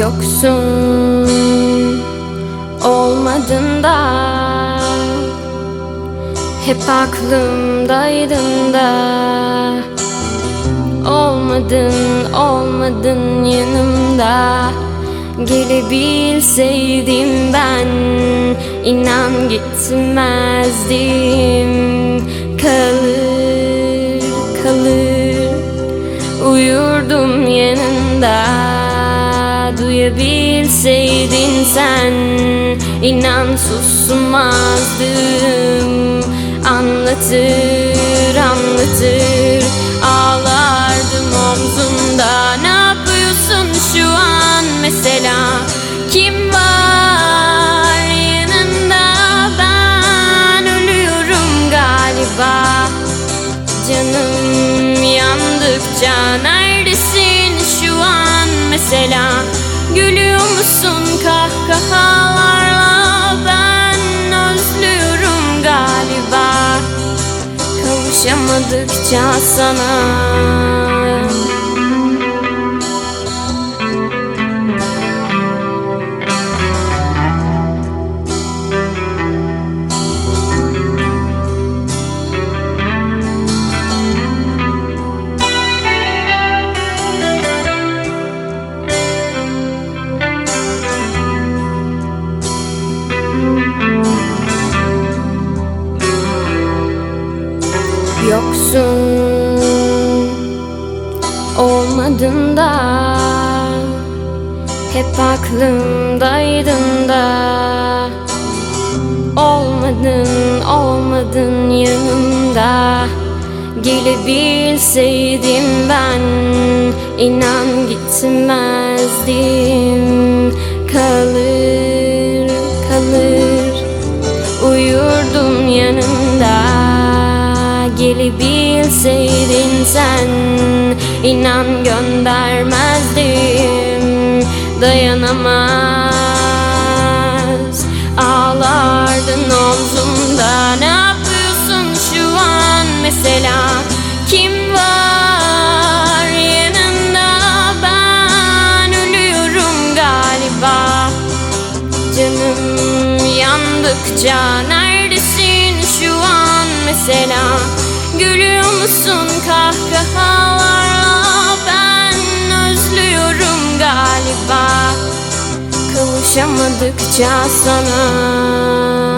Yoksun. Olmadın da Hep aklımdaydın da. Olmadın olmadın yanımda. Gelebilseydim ben inan gitmezdim. Kalır kalır yanında Duyabilseydin sen inan susmazdım. Anlatır anlatır ağlardım omzumda. Ne yapıyorsun şu an mesela? Kim var yanında? Ben ölüyorum galiba. Canım yandıkça neredesin şu an mesela Gülüyor musun kahkahalarla? Ben özlüyorum galiba. Kavuşamadıkça sana Yoksun olmadın da Hep aklımdaydın da Olmadın olmadın yanımda. Gelebilseydim ben inan gitmezdim uyurdum yanında Gelebilseydin sen inan göndermezdim. Dayanamaz. Ağlardın omzumda. Ne yapıyorsun şu an? Mesela kim var? Yanında ben ölüyorum galiba. Canım yandıkça neredesin şu an mesela. Gülüyor musun kahkahalarla? Ben özlüyorum galiba. Kavuşamadıkça sana